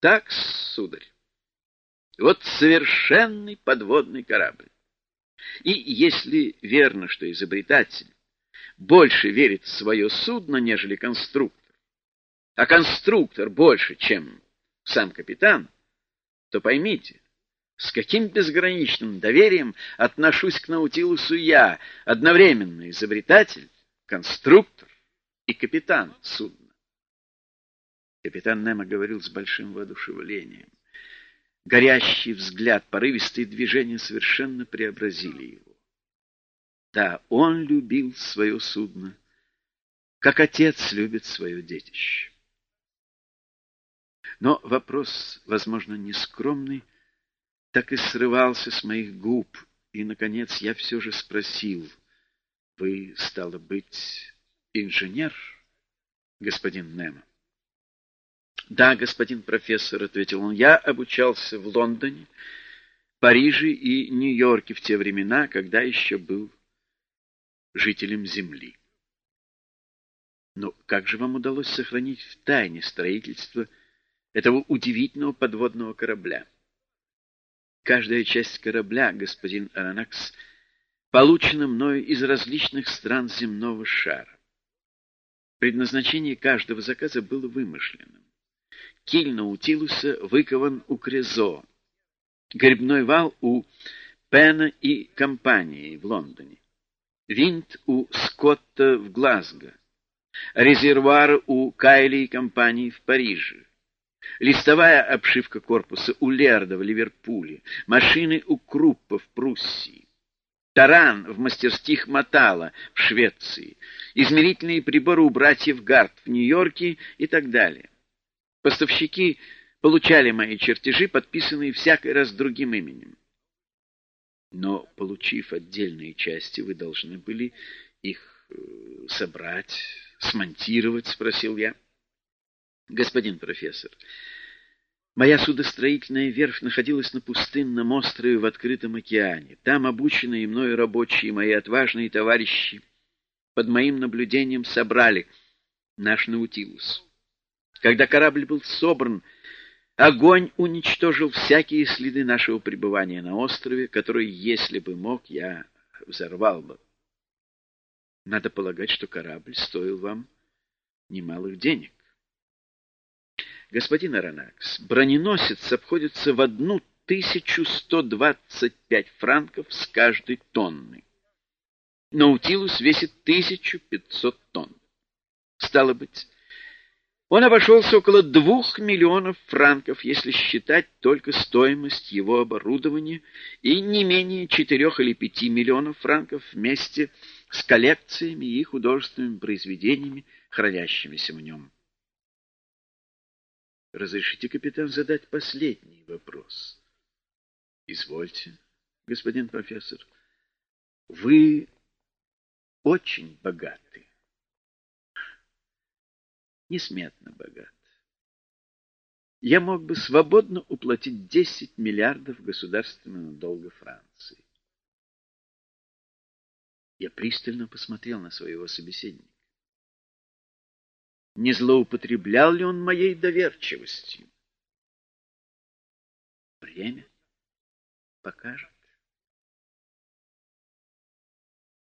Так, сударь. Вот совершенный подводный корабль. И если верно, что изобретатель больше верит в свое судно, нежели конструктор, а конструктор больше, чем сам капитан, то поймите, с каким безграничным доверием отношусь к Наутилусу я, одновременно изобретатель, конструктор и капитан судна. Капитан Немо говорил с большим воодушевлением. Горящий взгляд, порывистые движения совершенно преобразили его. Да, он любил свое судно, как отец любит свое детище. Но вопрос, возможно, нескромный, так и срывался с моих губ, и, наконец, я все же спросил, «Вы, стало быть, инженер, господин Немо?» «Да, господин профессор», — ответил он, — «я обучался в Лондоне, Париже и Нью-Йорке в те времена, когда еще был жителем Земли». «Но как же вам удалось сохранить в тайне строительство этого удивительного подводного корабля?» «Каждая часть корабля, господин Аронакс, получена мною из различных стран земного шара. Предназначение каждого заказа было вымышленным. Киль Наутилуса выкован у Крезо, грибной вал у Пена и компании в Лондоне, винт у Скотта в Глазго, резервуар у Кайли и компании в Париже, листовая обшивка корпуса у Лерда в Ливерпуле, машины у Круппа в Пруссии, таран в мастерских Матала в Швеции, измерительные приборы у братьев Гарт в Нью-Йорке и так далее. Поставщики получали мои чертежи, подписанные всякий раз другим именем. Но, получив отдельные части, вы должны были их э, собрать, смонтировать, спросил я. Господин профессор, моя судостроительная верфь находилась на пустынном острове в открытом океане. Там обученные мною рабочие, мои отважные товарищи, под моим наблюдением собрали наш Наутилус. Когда корабль был собран, огонь уничтожил всякие следы нашего пребывания на острове, который, если бы мог, я взорвал бы. Надо полагать, что корабль стоил вам немалых денег. Господин Аронакс, броненосец обходится в одну тысячу сто двадцать пять франков с каждой тонны. Наутилус весит тысячу пятьсот тонн. Стало быть, он обошелся около двух миллионов франков, если считать только стоимость его оборудования, и не менее четырех или пяти миллионов франков вместе с коллекциями и художественными произведениями, хранящимися в нем. Разрешите, капитан, задать последний вопрос. Извольте, господин профессор. Вы очень богаты несметно богат. Я мог бы свободно уплатить 10 миллиардов государственного долга Франции. Я пристально посмотрел на своего собеседника. Не злоупотреблял ли он моей доверчивостью? Время покажет.